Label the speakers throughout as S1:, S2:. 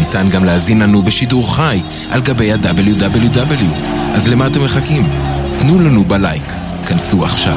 S1: ניתן גם להזין לנו בשידור חי על גבי ה-WW. אז למה אתם מחכים? תנו לנו בלייק. כנסו עכשיו.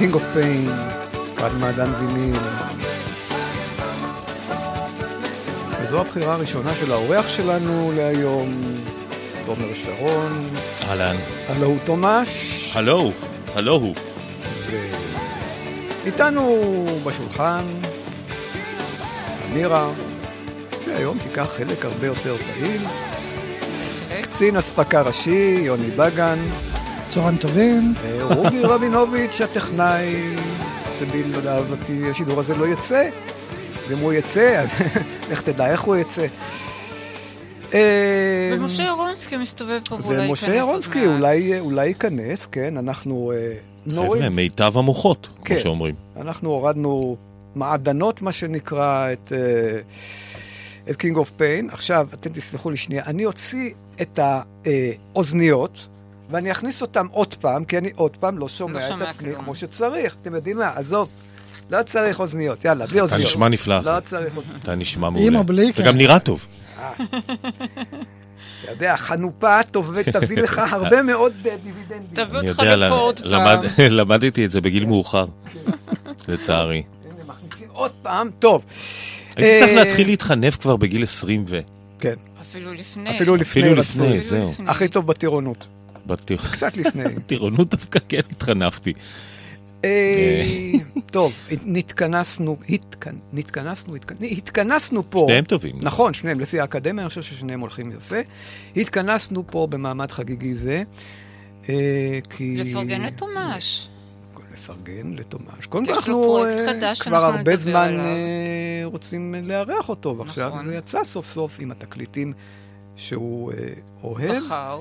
S2: King of Pain,
S3: אחד מעדן ויניל. וזו הבחירה הראשונה של האורח שלנו להיום, תומר שרון,
S4: אהלן.
S3: הלו הוא תומש,
S4: הלו, הלו הוא.
S3: איתנו בשולחן אמירה, שהיום תיקח חלק הרבה יותר פעיל, קצין אספקה ראשי, יוני בגן,
S5: צהריים טובים.
S3: אה, רובי רבינוביץ', הטכנאי, שבלעדיו השידור הזה לא יצא, ואם הוא יצא, אז לך תדע איך הוא יצא. אה,
S6: ומשה ירונסקי מסתובב פה ואולי ייכנס
S3: ומשה
S6: עוד מעט.
S3: אולי, אולי ייכנס, כן, אנחנו אה, נוריד,
S4: חבר'ה, מיטב המוחות, כמו
S3: כן.
S4: שאומרים.
S3: אנחנו הורדנו מעדנות, מה שנקרא, את, את King of Pain. עכשיו, אתם תסלחו לי שנייה, אני אוציא את האוזניות, ואני אכניס אותם עוד פעם, כי אני עוד פעם לא שומע,
S6: לא שומע
S3: את עצמי
S6: כלום.
S3: כמו שצריך. אתם יודעים מה? עזוב, לא צריך אוזניות, יאללה, בלי
S4: אתה
S3: אוזניות.
S4: נשמע נפלא,
S3: לא. צריך אוזניות.
S4: אתה נשמע
S5: עם
S4: מעולה.
S5: או בלי, כן.
S4: וגם נראה טוב.
S3: אתה יודע, חנופה טוב- תביא לך הרבה מאוד אה, דיבידנדים.
S6: תביא
S4: אני
S6: אותך
S4: יודע,
S6: לפה עוד פעם.
S4: למד- למדתי את זה בגיל מאוחר, לצערי.
S3: הנה, מכניסים עוד פעם, טוב.
S4: הייתי צריך
S3: אה,
S4: להתחיל להתחנף כבר בגיל 20 ו...
S3: כן,
S6: אפילו לפני.
S3: אפילו לפני
S4: אפילו זהו.
S3: הכי טוב בטירונות.
S4: בטיר-
S3: קצת לפני.
S4: טירונות דווקא כן התחנפתי.
S3: אה, טוב, נתכנסנו, נתכנסנו, התכנ- התכנסנו פה.
S4: שניהם טובים.
S3: נכון, שניהם, לפי האקדמיה, אני חושב ששניהם הולכים יפה. התכנסנו פה במעמד חגיגי זה, אה, כי...
S6: לפרגן לתומש.
S3: לפרגן לתומש. קודם כל אנחנו אה, כבר הרבה זמן. אה, רוצים לארח אותו, ועכשיו
S6: נכון.
S3: זה יצא סוף סוף עם התקליטים שהוא אה, אוהב.
S6: בחר.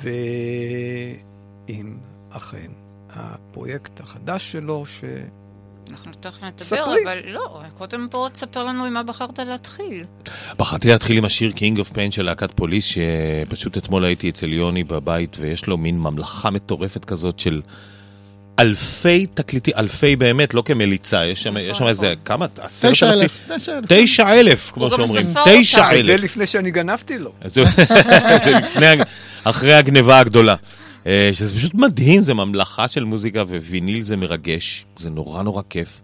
S3: ועם אכן הפרויקט החדש שלו, ש...
S6: אנחנו תכף נדבר,
S3: ספרי.
S6: אבל לא, קודם בוא תספר לנו עם מה בחרת להתחיל.
S4: בחרתי להתחיל עם השיר King of Pain של להקת פוליס, שפשוט אתמול הייתי אצל יוני בבית, ויש לו מין ממלכה מטורפת כזאת של אלפי תקליטים, אלפי באמת, לא כמליצה, יש שם,
S6: נכון,
S4: יש שם איזה,
S6: נכון.
S4: כמה? עשרת
S5: תשע
S4: אלפים?
S5: אלף. תשע אלף.
S4: תשע אלף, כמו
S6: גם
S4: שאומרים. תשע
S6: אותם.
S3: זה
S4: אלף.
S3: לפני שאני גנבתי לו.
S4: אז זה לפני, אחרי הגניבה הגדולה. אה, שזה פשוט מדהים, זה ממלכה של מוזיקה, וויניל זה מרגש, זה נורא נורא כיף.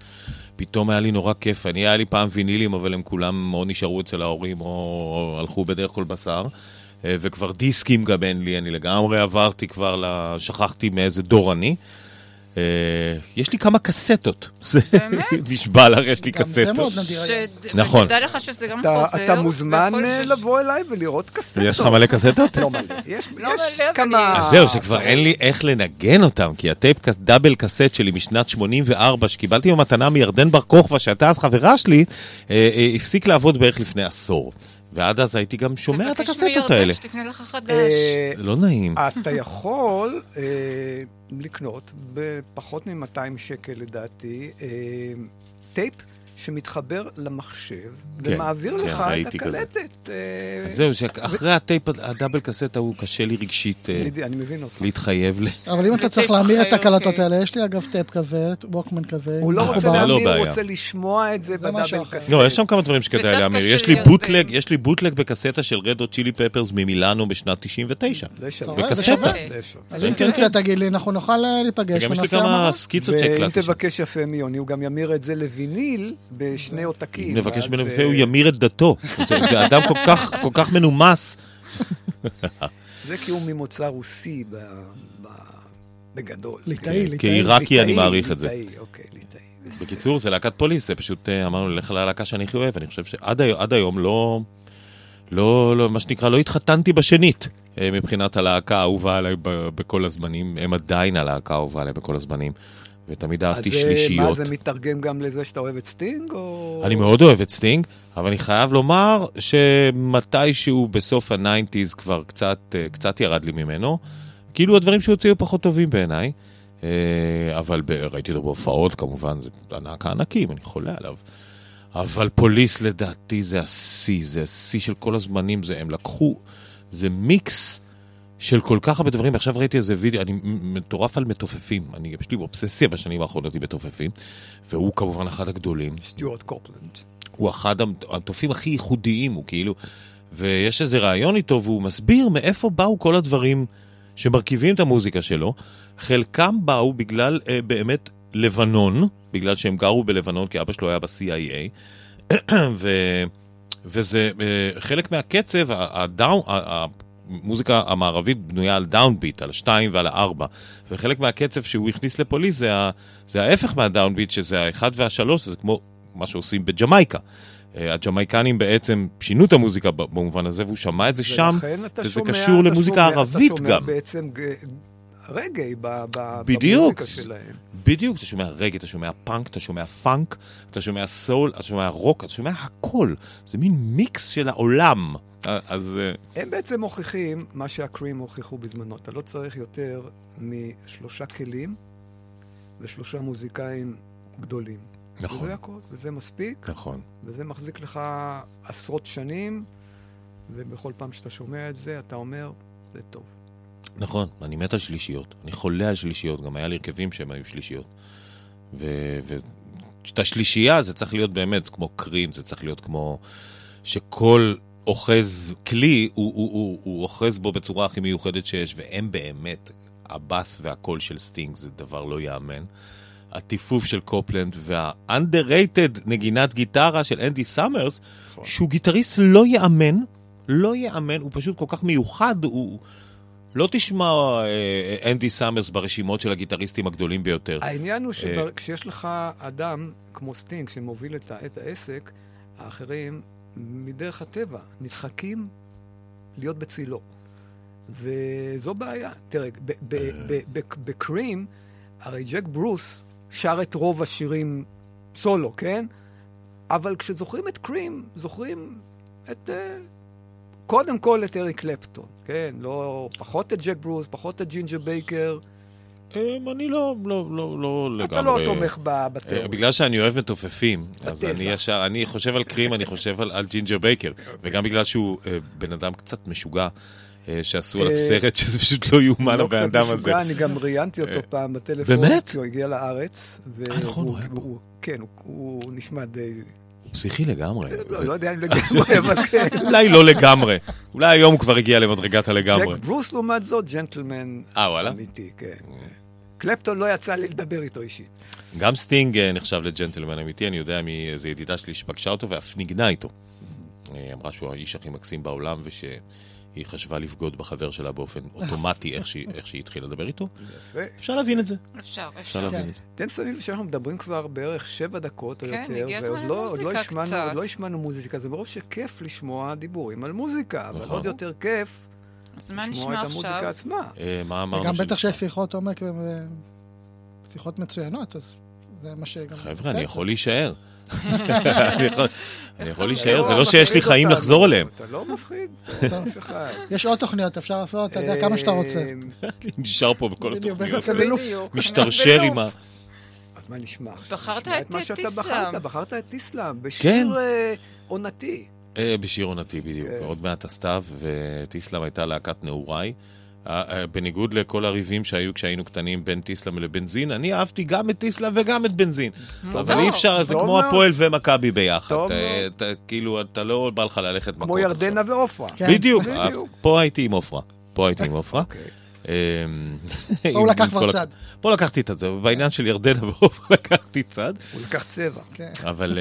S4: פתאום היה לי נורא כיף, אני היה לי פעם וינילים, אבל הם כולם או נשארו אצל ההורים, או, הלכו בדרך כל בשר. אה, וכבר דיסקים גם אין לי, אני לגמרי עברתי כבר. שכחתי מאיזה דור אני. אה, יש לי כמה קסטות.
S6: באמת?
S4: נשבע לך, יש לי
S5: גם זה מאוד
S4: קסטות.
S5: נדיר.
S4: נכון.
S6: ותדע לך שזה גם חוזר.
S3: אתה מוזמן אה, לבוא אליי ולראות קסטות.
S4: יש לך מלא קסטות?
S3: לא מלא. יש,
S6: לא אבל
S3: כמה...
S4: אז זהו, שכבר אין לי איך לנגן אותם, כי הטייפ דאבל קסט שלי משנת 84, שקיבלתי במתנה מירדן בר כוכבא, שהייתה אז חברה שלי, אה, הפסיק לעבוד בערך לפני עשור. ועד אז הייתי גם שומע את
S6: תבקש
S4: הקסטות האלה.
S6: שתקנה לך חדש.
S3: אה,
S4: זה לא נעים.
S3: אתה יכול אה, לקנות בפחות מ-200 שקל לדעתי אה, טייפ שמתחבר למחשב
S4: כן,
S3: ומעביר
S4: כן,
S3: לך את. הקלטת. אה,
S4: אז זהו, שאחרי הטייפ, ה double cassette ההוא, קשה לי רגשית אה,
S3: אני- מבין אותך.
S4: להתחייב ל...
S5: אבל אם אתה צריך להמיר את הקלטות
S6: אוקיי.
S5: האלה, יש לי אגב טייפ כזה, ווקמן כזה.
S3: הוא לא רוצה
S4: לא
S3: להמיר, הוא. רוצה לשמוע את זה
S5: ב
S3: double
S5: אחר.
S3: cassette.
S4: לא, יש שם כמה דברים שכדאי להמיר.
S6: של
S4: יש לי. bootleg, יש לי bootleg בקסטה של Red Hot Chili Peppers ממילאנו בשנת 99.
S3: זה שווה.
S5: אתה רואה, זה
S4: בקסטה.
S5: אז אם תרצה תגיד לי, אנחנו נוכל אה, להיפגש
S4: וגם יש לי כמה. סקיצות
S3: ואם
S4: שהקלטתי. שם.
S3: תבקש יפה מיוני, הוא גם ימיר את זה לוויניל בשני עותקים.
S4: נבקש ממנו
S3: אה,
S4: יפה, הוא ימיר את דתו. זה אדם כל כך- כל כך מנומס.
S3: זה כי הוא ממוצא רוסי ב- ב- בגדול.
S5: ליטאי, ליטאי.
S4: כעיראקי אני מעריך את זה.
S3: ליטאי, אוקיי, ליטאי.
S4: בקיצור, זה להקת פוליס, זה פשוט אה, אמרנו, לך ללהקה שאני הכי אוהב, אני חושב שעד היום- לא, לא, לא, מה שנקרא, לא התחתנתי בשנית אה, מבחינת הלהקה האהובה עליי בכל הזמנים, הם עדיין הלהקה האהובה עליי בכל הזמנים, ותמיד אהבתי
S3: אז אה,
S4: שלישיות.
S3: מה זה מתרגם גם לזה שאתה אוהב את סטינג, או...
S4: אני מאוד אוהב את סטינג, אבל אני חייב לומר שמתישהו בסוף ה nineties כבר קצת, אה, קצת ירד לי ממנו. כאילו הדברים שהוא הוציאו פחות טובים בעיניי, אה, אבל ב- ראיתי אותו בהופעות כמובן, זה ענק הענקים, אני חולה עליו. אבל פוליס לדעתי זה השיא, זה השיא של כל הזמנים, זה הם לקחו, זה מיקס של כל כך הרבה דברים, עכשיו ראיתי איזה וידאו, אני מטורף על מתופפים, אני, יש לי אובססיה בשנים האחרונות עם מתופפים, והוא כמובן אחד הגדולים,
S3: סטיוארט קופלנד.
S4: הוא אחד המת- המתופים הכי ייחודיים, הוא כאילו, ויש איזה ראיון איתו, והוא מסביר מאיפה באו כל הדברים שמרכיבים את המוזיקה שלו. חלקם באו בגלל אה, באמת לבנון, בגלל שהם גרו בלבנון, כי אבא שלו היה ב-CIA, ו, וזה אה, חלק מהקצב, הדאון, המוזיקה המערבית בנויה על דאונביט, על השתיים ועל הארבע, וחלק מהקצב שהוא הכניס לפוליס זה, ה, זה ההפך מהדאונביט, שזה האחד והשלוש, זה כמו מה שעושים בג'מייקה. אה, הג'מייקנים בעצם שינו את המוזיקה במובן הזה, והוא שמע את זה שם, וזה קשור למוזיקה
S3: שומע-
S4: ערבית
S3: אתה שומע
S4: גם.
S3: בעצם רגעי. במוזיקה שלהם.
S4: בדיוק, אתה שומע רגע, אתה שומע פאנק, אתה שומע פאנק, אתה שומע סול, אתה שומע רוק, אתה שומע הכל. זה מין מיקס של העולם. אה, אז אה,
S3: הם בעצם מוכיחים מה שהקרים הוכיחו בזמנו. אתה לא צריך יותר משלושה כלים ושלושה מוזיקאים גדולים.
S4: נכון.
S3: וזה הכל, וזה מספיק,
S4: נכון.
S3: וזה מחזיק לך עשרות שנים, ובכל פעם שאתה שומע את זה, אתה אומר, זה טוב.
S4: נכון, אני מת על שלישיות. אני חולה על שלישיות, גם היה לי הרכבים שהם היו שלישיות. וכשאתה שלישייה זה צריך להיות באמת כמו קרים, זה צריך להיות כמו שכל אוחז כלי, הוא, הוא, הוא, הוא אוחז בו בצורה הכי מיוחדת שיש, והם באמת, הבאס והקול של סטינג זה דבר לא ייאמן. הטיפוף של קופלנד וה underrated נגינת גיטרה של אנדי סאמרס, שהוא גיטריסט לא ייאמן, לא ייאמן, הוא פשוט כל כך מיוחד, הוא... לא תשמע אה, אנדי סאמרס ברשימות של הגיטריסטים הגדולים ביותר.
S3: העניין הוא
S4: אה,
S3: שכשיש לך אדם כמו סטינג שמוביל את את העסק, האחרים, מדרך הטבע, נדחקים להיות בצילו. וזו בעיה. תראה, ב- בקרים, הרי ג'ק ברוס שר את רוב השירים סולו, כן? אבל כשזוכרים את קרים, זוכרים את... אה, קודם כל את אריק קלפטון, כן? לא... פחות את ג'ק ברוס, פחות את ג'ינג'ר בייקר.
S4: אה, אני לא, לא, לא, לא לגמרי...
S3: אתה לא תומך ב-
S4: אה. בגלל שאני אוהב מתופפים, אז. אני ישר, אני חושב על קרים, אני חושב על, על ג'ינג'ר בייקר, וגם בגלל שהוא אה, בן אדם קצת משוגע, אה, שעשו עליו סרט, שזה פשוט לא יאומן
S3: לא
S4: הבן
S3: קצת
S4: אדם הזה.
S3: משוגע, אני גם ראיינתי אותו פעם בטלפון.
S4: באמת?
S3: הוא הגיע לארץ.
S4: אה, נכון, הוא היה פה.
S3: כן, הוא נשמע די...
S4: פסיכי לגמרי.
S3: לא לא יודע אם לגמרי, אבל כן.
S4: אולי לא לגמרי. אולי היום הוא כבר הגיע למדרגת הלגמרי.
S3: ג'ק ברוס לעומת זאת, ג'נטלמן
S4: אה?
S3: אמיתי, כן. קלפטון לא יצא לי לדבר איתו אישית.
S4: גם סטינג אה, נחשב לג'נטלמן אמיתי, אני יודע מאיזו ידידה שלי שפגשה אותו ואף ניגנה איתו. היא אמרה שהוא האיש הכי מקסים בעולם ושהיא חשבה לבגוד בחבר שלה באופן אוטומטי איך שהיא, איך שהיא התחילה לדבר איתו.
S3: יפה.
S4: אפשר להבין את זה.
S6: אפשר,
S4: אפשר. להבין. את זה.
S3: תן סביב שאנחנו מדברים כבר בערך שבע דקות או
S6: כן,
S3: יותר, ועוד לא- לא השמענו- לא השמענו מוזיקה, זה מרוב שכיף לשמוע דיבורים על מוזיקה, אבל
S4: נכון.
S3: עוד יותר כיף לשמוע את המוזיקה? עצמה.
S4: אה, מה אמרנו?
S5: וגם
S4: ש-
S5: בטח שיש שיחות עומק, ו- שיחות מצוינות, אז זה מה שגם...
S4: חבר'ה, אני יכול להישאר. אני יכול- להישאר, זה
S3: אתה
S4: לא שיש לי חיים לחזור אליהם.
S3: אתה לא מפחיד. אף אחד.
S5: יש עוד תוכניות, אפשר לעשות, אתה יודע, כמה שאתה רוצה.
S4: אני נשאר פה בכל התוכניות. משתרשר עם ה...
S3: אז מה נשמע?
S6: בחרת את איסלאם.
S3: בחרת, בחרת את איסלאם,
S4: כן.
S3: בשיר אה, עונתי.
S4: אה, בשיר עונתי בדיוק,
S3: כן.
S4: עוד מעט הסתיו, וטיסלאם הייתה להקת נעוריי. אה, אה, בניגוד לכל הריבים שהיו כשהיינו קטנים בין טיסלאם לבנזין, אני אהבתי גם את טיסלאם וגם את בנזין. אבל אי אפשר, זה
S3: טוב
S4: כמו
S3: מאוד.
S4: הפועל ומכבי ביחד. אה, כאילו, אתה לא בא לך ללכת מכות
S3: כמו ירדנה. ועופרה.
S5: כן.
S4: בדיוק, פה הייתי עם עופרה. פה הייתי עם עופרה.
S3: אוקיי.
S4: אמ,
S5: פה הוא לקח כבר צד.
S4: פה לקחתי את זה, בעניין של ירדנה ועופרה לקחתי צד.
S3: הוא לקח צבע.
S5: כן.
S4: אבל,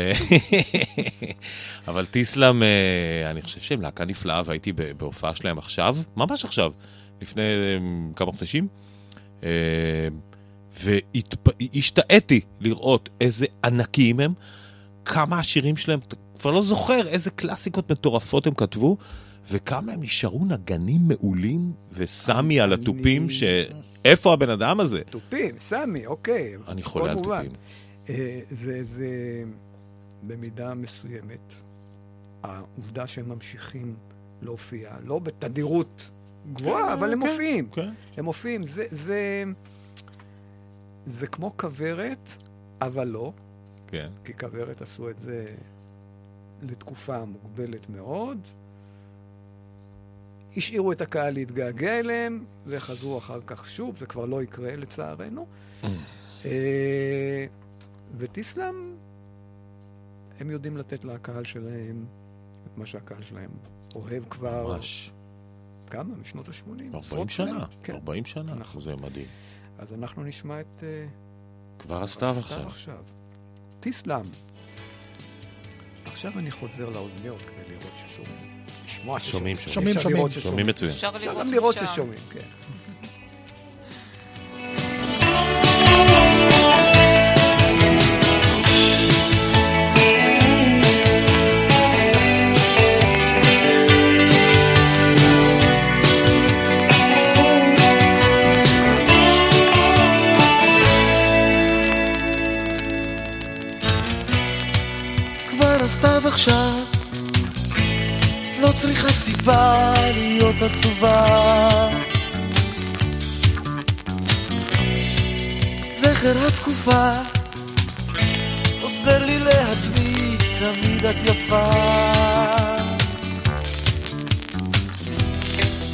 S4: אבל טיסלאם, אני חושב שהם להקה נפלאה, והייתי בהופעה שלהם עכשיו, ממש עכשיו, לפני אה, כמה חודשים, אה, והשתאיתי לראות איזה ענקים הם, כמה השירים שלהם, אתה כבר לא זוכר איזה קלאסיקות מטורפות הם כתבו, וכמה הם נשארו נגנים מעולים, וסמי על התופים, ש... איפה הבן אדם הזה?
S3: תופים, סמי, אוקיי.
S4: אני חולה על. תופים.
S3: אה, זה, זה במידה מסוימת, העובדה שהם ממשיכים להופיע, לא בתדירות גבוהה, אבל הם
S4: כן,
S3: מופיעים.
S4: כן.
S3: הם מופיעים. זה, זה, זה כמו כוורת, אבל לא,
S4: כן.
S3: כי כוורת עשו את זה לתקופה מוגבלת מאוד. השאירו את הקהל להתגעגע אליהם, וחזרו אחר כך שוב, זה כבר לא יקרה לצערנו. אה, וטיסלאם, הם יודעים לתת לקהל שלהם את מה שהקהל שלהם אוהב כבר,
S4: ממש.
S3: כמה? משנות ה-80.
S4: 40 שנה.
S3: כן.
S4: 40 שנה.
S3: נכון.
S4: זה מדהים.
S3: אז אנחנו נשמע את... אה,
S4: כבר הסתיו עכשיו.
S3: עכשיו. טיסלאם. עכשיו אני חוזר לאוזניות כדי לראות ששומעים. לשמוע
S4: שומעים,
S3: ששומעים.
S4: שומעים.
S5: שומעים.
S4: שומעים
S3: ששומעים.
S4: מצוין.
S6: אפשר לראות.
S3: ששומעים, כן.
S7: עכשיו, לא צריכה סיבה להיות עצובה. זכר התקופה עוזר לי להתמיד, תמיד את יפה.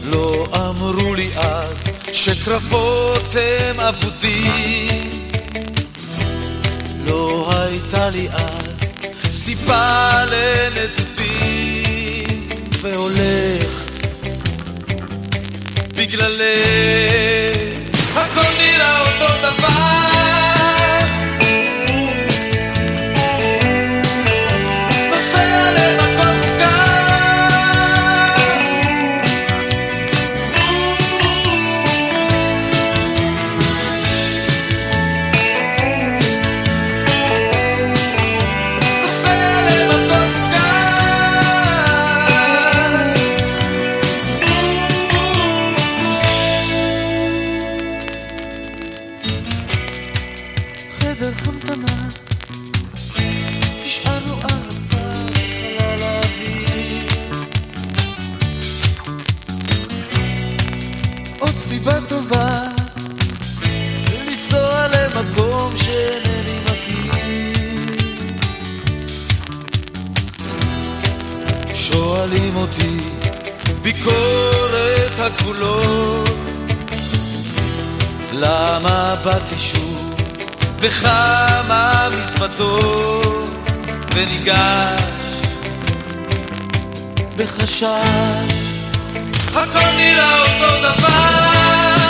S7: לא אמרו לי אז שקרבות הם אבודים לא הייתה לי אז סיבה לנדודים והולך. בגללך הכל נראה אותו דבר הגבולות למה באתי שוב? וכמה מזוודות וניגש בחשש הכל נראה אותו דבר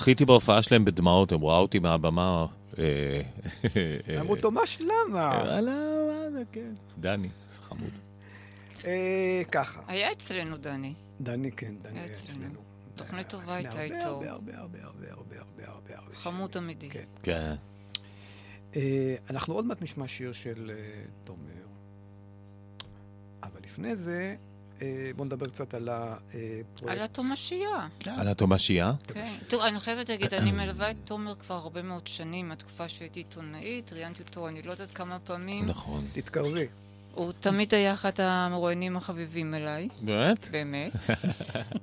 S4: בכיתי בהופעה שלהם בדמעות, הם ראו אותי מהבמה. אה, אה,
S3: אמרו, תומש, למה?
S4: וואלה, מה זה, כן. דני, חמוד.
S3: אה, ככה,
S6: היה אצלנו דני.
S3: דני כן, דני
S6: היה אצלנו. תוכנית טובה הייתה איתו.
S3: הרבה, הרבה, הרבה, הרבה, הרבה, הרבה, הרבה, הרבה.
S6: חמוד אמיתי.
S3: כן.
S4: כן.
S3: אה, אנחנו עוד מעט נשמע שיר של אה, תומר. אבל לפני זה, אה, בואו נדבר קצת על הפרויקט.
S6: על התומשייה.
S4: על התומשייה?
S6: כן. תראו, אני חייבת להגיד, אני מלווה את תומר כבר הרבה מאוד שנים, מהתקופה שהייתי עיתונאית, ראיינתי אותו, אני לא יודעת כמה פעמים.
S4: נכון.
S3: תתקרבי.
S6: הוא תמיד היה אחד המרואיינים החביבים אליי,
S4: באמת?
S6: באמת.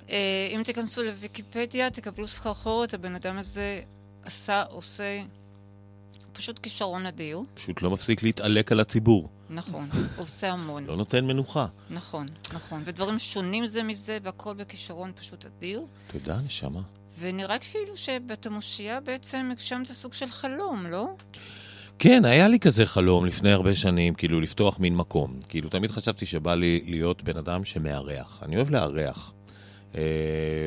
S6: אה, אם תיכנסו לוויקיפדיה, תקבלו סחרחורת, הבן אדם הזה עשה, עושה פשוט כישרון אדיר.
S4: פשוט לא מפסיק להתעלק על הציבור.
S6: נכון, עושה המון.
S4: לא נותן מנוחה.
S6: נכון, נכון. ודברים שונים זה מזה, והכל בכישרון פשוט אדיר.
S4: תודה, נשמה.
S6: ונראה כאילו שאתה מושיע בעצם, הגשמת סוג של חלום, לא?
S4: כן, היה לי כזה חלום לפני הרבה שנים, כאילו לפתוח מין מקום. כאילו, תמיד חשבתי שבא לי להיות בן אדם שמארח. אני אוהב לארח. אה,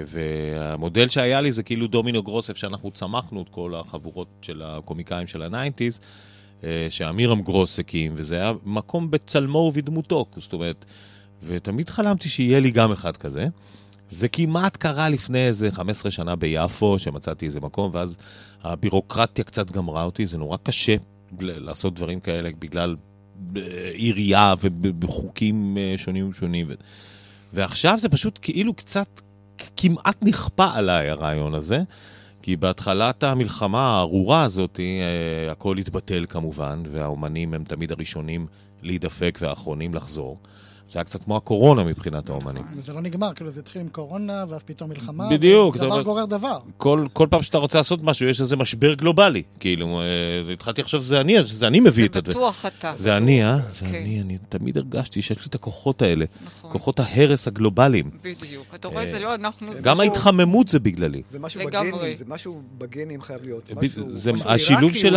S4: והמודל שהיה לי זה כאילו דומינו גרוס, שאנחנו צמחנו את כל החבורות של הקומיקאים של ה nineties. אה, שאמירם גרוס הקים, וזה היה מקום בצלמו ובדמותו, זאת אומרת, ותמיד חלמתי שיהיה לי גם אחד כזה. זה כמעט קרה לפני איזה 15 שנה ביפו, שמצאתי איזה מקום, ואז הבירוקרטיה קצת גמרה אותי, זה נורא קשה לעשות דברים כאלה בגלל אה, עירייה ובחוקים אה, שונים ושונים. ועכשיו זה פשוט כאילו קצת, כמעט נכפה עליי הרעיון הזה. כי בהתחלת המלחמה הארורה הזאת, אה, הכל התבטל כמובן, והאומנים הם תמיד הראשונים להידפק והאחרונים לחזור. זה היה קצת כמו הקורונה מבחינת האומנים.
S5: זה לא נגמר, כאילו זה התחיל עם קורונה, ואז פתאום מלחמה.
S4: בדיוק,
S5: דבר
S4: אומר-
S5: גורר דבר.
S4: כל, כל פעם שאתה רוצה לעשות משהו, יש איזה משבר גלובלי. כאילו, אה, התחלתי לחשוב שזה אני, שזה אני מביא את
S6: זה
S4: זה.
S6: בטוח אתה.
S4: זה אני, אה? זה
S6: כן.
S4: אני, אני תמיד הרגשתי שיש לי את הכוחות האלה.
S6: נכון.
S4: כוחות ההרס הגלובליים.
S6: בדיוק. אתה רואה, זה לא אנחנו, זה
S4: גם
S6: הוא.
S4: ההתחממות זה בגללי.
S3: זה משהו
S6: לגמרי.
S3: בגנים, זה משהו בגנים חייב להיות.
S4: ב-
S3: משהו-
S4: זה
S3: משהו
S4: השילוב של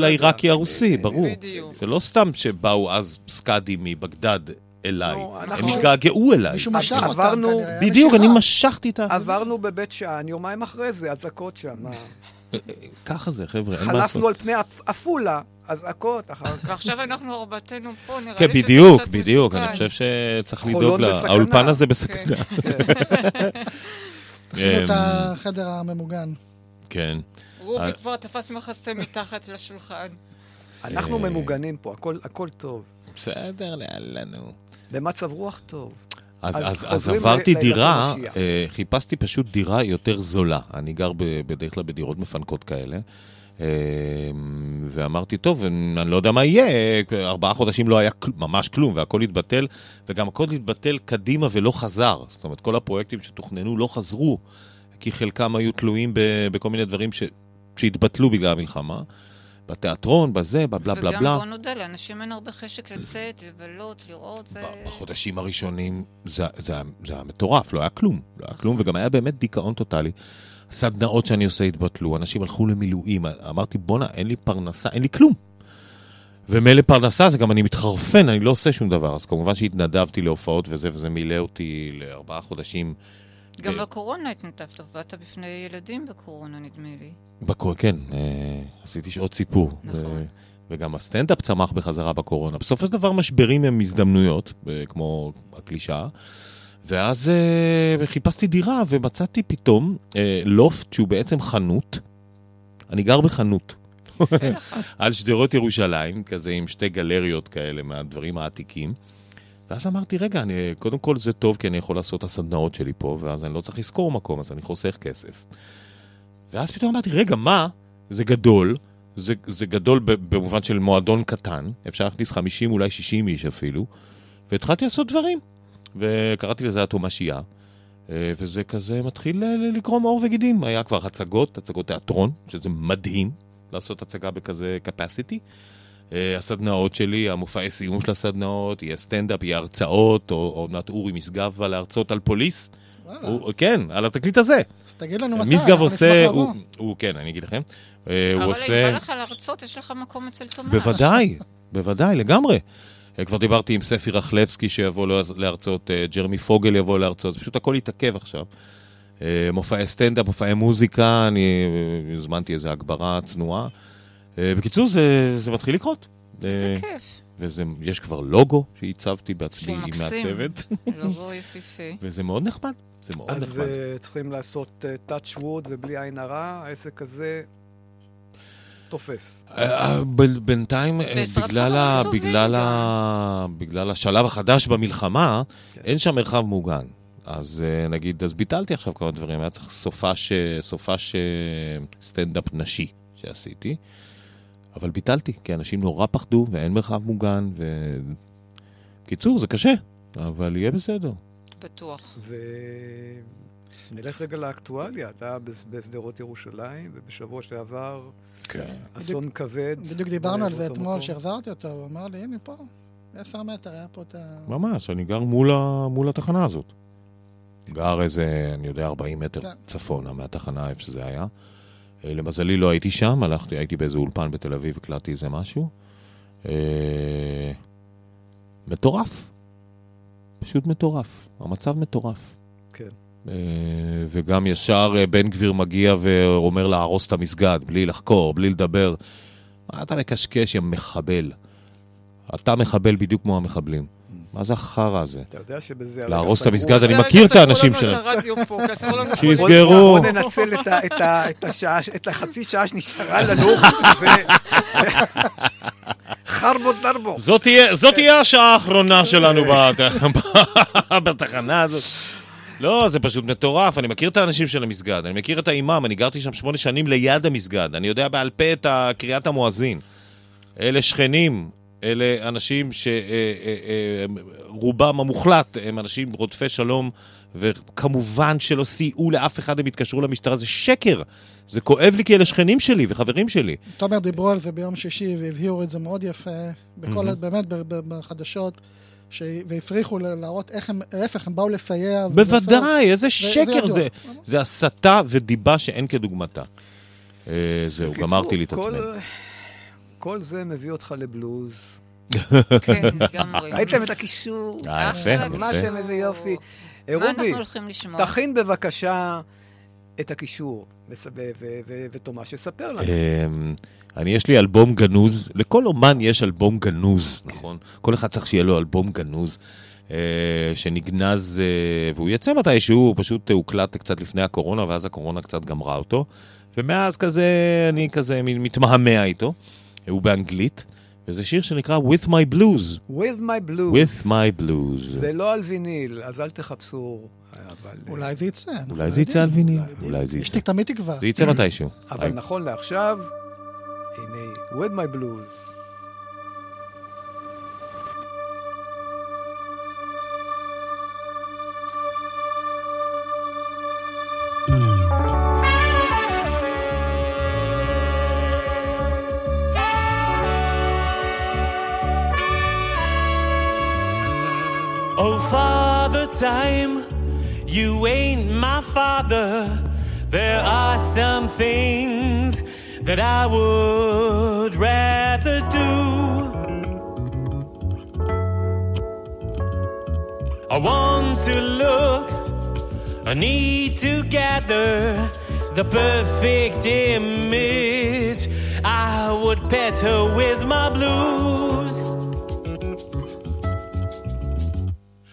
S3: לא.
S4: העיראקי הרוסי, ברור.
S6: בדיוק.
S4: זה לא סתם שבאו אז סקאדים מבגדד אליי.
S3: לא,
S4: הם
S3: אנחנו-
S4: התגעגעו אליי.
S5: מישהו משך אותם
S3: עברנו-
S5: כנראה.
S4: בדיוק,
S5: משיכה.
S4: אני משכתי את ה...
S3: עברנו בבית שאן, יומיים אחרי זה, אזעקות שם.
S4: ככה זה, חבר'ה, אין מה לעשות.
S3: חלפנו על פני עפ- עפולה, אזעקות, אחר כך
S6: ועכשיו אנחנו ארבעתנו פה, נראה
S4: כן,
S6: לי שזה
S4: בדיוק,
S6: קצת
S4: בדיוק.
S6: מסוכן.
S4: אני חושב שצריך
S3: חולון
S4: לדאוג לה...
S3: בסכנה.
S4: האולפן הזה
S6: כן.
S4: בסכנה.
S5: התחילו את
S4: אמ,
S5: החדר הממוגן.
S4: כן.
S6: רובי
S4: אה.
S6: כבר תפס מחסה מתחת לשולחן.
S3: אנחנו
S4: אה.
S3: ממוגנים פה, הכל- הכל טוב.
S4: בסדר, לנו.
S3: במצב רוח טוב.
S4: אז,
S3: אז
S4: אז, אז עברתי
S3: ל-
S4: דירה, אה, חיפשתי פשוט דירה יותר זולה. אני גר ב- בדרך כלל בדירות מפנקות כאלה. אה, ואמרתי, טוב, אני לא יודע מה יהיה, ארבעה חודשים לא היה כל- ממש כלום, והכל התבטל, וגם הכל התבטל קדימה ולא חזר. זאת אומרת, כל הפרויקטים שתוכננו לא חזרו, כי חלקם היו תלויים ב- בכל מיני דברים ש- שהתבטלו בגלל המלחמה. בתיאטרון, בזה, בבלה בלה
S6: וגם
S4: בלה.
S6: בוא נודה, לאנשים אין הרבה חשק לצאת, לבלות, לראות, זה...
S4: בחודשים הראשונים זה, זה, היה- זה היה מטורף, לא היה כלום. לא היה כלום, וגם היה באמת דיכאון טוטאלי. סדנאות שאני עושה התבטלו, אנשים הלכו למילואים, אמרתי, בואנה, אין לי פרנסה, אין לי כלום. ומילא פרנסה זה גם אני מתחרפן, אני לא עושה שום דבר. אז כמובן שהתנדבתי להופעות וזה, וזה מילא אותי לארבעה חודשים.
S6: גם
S4: אה,
S6: בקורונה התנדבת, עבדת בפני ילדים בקורונה, נדמה לי.
S4: בקור... כן, אה, עשיתי שעות סיפור.
S6: נכון.
S4: ו... וגם הסטנדאפ צמח בחזרה בקורונה. בסופו של דבר משברים הם הזדמנויות, ב- כמו הקלישאה. ואז אה, חיפשתי דירה ומצאתי פתאום אה, לופט שהוא בעצם חנות. אני גר בחנות. על שדרות ירושלים, כזה עם שתי גלריות כאלה מהדברים העתיקים. ואז אמרתי, רגע, אני, קודם כל זה טוב, כי אני יכול לעשות את הסדנאות שלי פה, ואז אני לא צריך לשכור מקום, אז אני חוסך כסף. ואז פתאום אמרתי, רגע, מה? זה גדול, זה, זה גדול במובן של מועדון קטן, אפשר להכניס 50, אולי 60 איש אפילו, והתחלתי לעשות דברים. וקראתי לזה התומשייה, אה, וזה כזה מתחיל לקרום עור וגידים. היה כבר הצגות, הצגות תיאטרון, שזה מדהים לעשות הצגה בכזה capacity. אה, הסדנאות שלי, המופעי סיום של הסדנאות, יהיה סטנדאפ, יהיה הרצאות, או מעט אורי משגב בא להרצות על פוליס.
S5: וואלה,
S4: הוא, כן, על התקליט הזה.
S5: אז תגיד לנו מתי.
S4: משגב
S5: אנחנו
S4: עושה,
S5: נשמח לבוא.
S4: הוא, הוא, כן, אני אגיד לכם, אה, הוא
S6: אבל אם
S4: עושה...
S6: בא לך להרצות, יש לך מקום אצל תומש.
S4: בוודאי, בוודאי, לגמרי. אה, כבר דיברתי עם ספי רחלבסקי שיבוא לה- להרצות, ג'רמי פוגל יבוא להרצות, פשוט הכל התעכב עכשיו. מופעי סטנדאפ, מופעי מוזיקה, אני הזמנתי איזו הגברה צנועה. אה, בקיצור, זה, זה מתחיל לקרות.
S6: זה
S4: אה,
S6: כיף.
S4: ויש כבר לוגו שהצבתי בעצמי עם
S6: מקסים.
S4: מעצבת,
S6: לוגו יפיפה.
S4: וזה מאוד נחמד, זה מאוד
S3: אז
S4: נחמד.
S3: אה, צריכים לעשות טאץ' ווד ובלי עין הרע, העסק הזה תופס.
S4: בינתיים, בגלל, ה... בגלל. ה... בגלל השלב החדש במלחמה,
S3: כן.
S4: אין שם מרחב מוגן. אז נגיד, אז ביטלתי עכשיו כמה דברים, היה צריך סופש, אה, סופש אה, סטנדאפ נשי שעשיתי, אבל ביטלתי, כי אנשים נורא פחדו ואין מרחב מוגן, ו... קיצור, זה קשה, אבל יהיה בסדר.
S6: בטוח.
S3: ונלך רגע לאקטואליה. אתה בשדרות ירושלים, ובשבוע שעבר
S4: כן.
S3: אסון כבד.
S5: בדיוק דיברנו על זה אתמול. שהחזרתי אותו, הוא אמר לי, הנה פה, עשר מטר, היה פה את ה...
S4: ממש, אני גר מול, ה... מול התחנה הזאת. גר איזה, אני יודע, 40 מטר
S5: כן.
S4: צפונה מהתחנה, איפה שזה היה. אה, למזלי לא הייתי שם, הלכתי, הייתי באיזה אולפן בתל אביב, הקלטתי איזה משהו. אה, מטורף. פשוט מטורף. המצב מטורף.
S3: כן.
S4: אה, וגם ישר בן גביר מגיע ואומר להרוס את המסגד, בלי לחקור, בלי לדבר. מה אתה מקשקש, יא מחבל? אתה מחבל בדיוק כמו המחבלים. מה זה החרא הזה?
S3: אתה יודע שבזה...
S4: להרוס את המסגד, אני מכיר את האנשים שלהם.
S6: את הרדיו פה, כי אסור לנו...
S4: שיסגרו.
S3: בוא- ננצל את החצי שעה שנשארה לנו. חרבו דרבו.
S4: זאת תהיה, השעה האחרונה שלנו בת- בתחנה הזאת. לא, זה פשוט מטורף, אני מכיר את האנשים של המסגד, אני מכיר את האימאם, אני גרתי שם שמונה שנים ליד המסגד, אני יודע בעל פה את קריאת המואזין. אלה שכנים, אלה אנשים שרובם המוחלט הם אנשים רודפי שלום, וכמובן שלא סייעו לאף אחד, הם התקשרו למשטרה, זה שקר. זה כואב לי כי אלה שכנים שלי וחברים שלי.
S5: תומר דיברו על זה ביום שישי והבהירו את זה מאוד יפה, בכל,
S4: Mhm.
S5: באמת בחדשות, ש... והפריחו ל- להראות איך הם, להפך, הם באו לסייע.
S4: בוודאי, איזה
S5: זה
S4: שקר
S5: ידוע.
S4: זה. זה הסתה ודיבה שאין כדוגמתה. אה, זהו, גמרתי לי את
S3: כל-. כל זה מביא אותך לבלוז.
S6: כן, לגמרי.
S3: ראיתם את הקישור?
S4: אה, יפה.
S3: מה. שם איזה יופי. אה, רובי? תכין בבקשה את הקישור, וס- ו- ו- ו- ותומש יספר לנו.
S4: אמ, אני, יש לי אלבום גנוז, לכל אומן יש אלבום גנוז, נכון? כל אחד צריך שיהיה לו אלבום גנוז, אה, שנגנז, אה, והוא יצא מתישהו, הוא פשוט הוקלט קצת לפני הקורונה, ואז הקורונה קצת גמרה אותו, ומאז כזה, אני כזה מתמהמה איתו, הוא באנגלית, וזה שיר שנקרא With My Blues,
S3: With my blues.
S4: With My Blues.
S3: זה לא על ויניל, אז אל תחפשו. אבל,
S5: אולי זה יצא.
S4: אולי
S5: לא
S4: זה יצא על. ויניל. אולי זה
S5: יש
S4: יצא.
S5: לי תמיד תקווה.
S4: זה יצא מתישהו.
S3: אבל נכון לעכשיו, הנה, With my blues.
S8: Time, you ain't my father. There are some things that I would rather do. I want to look, I need to gather the perfect image. I would better with my blues.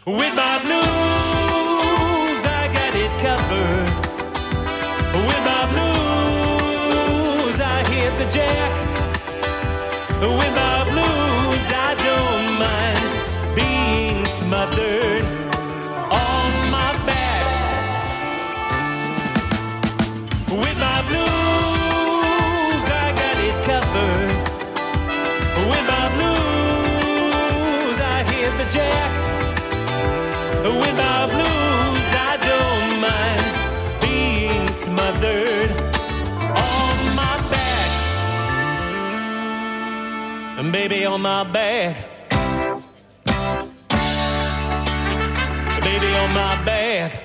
S8: With my blues, the jack. With my blues, I don't mind being smothered on my back. With my blues, I got it covered. With my blues, I hit the jack. With And baby, on my back. Baby, on my back.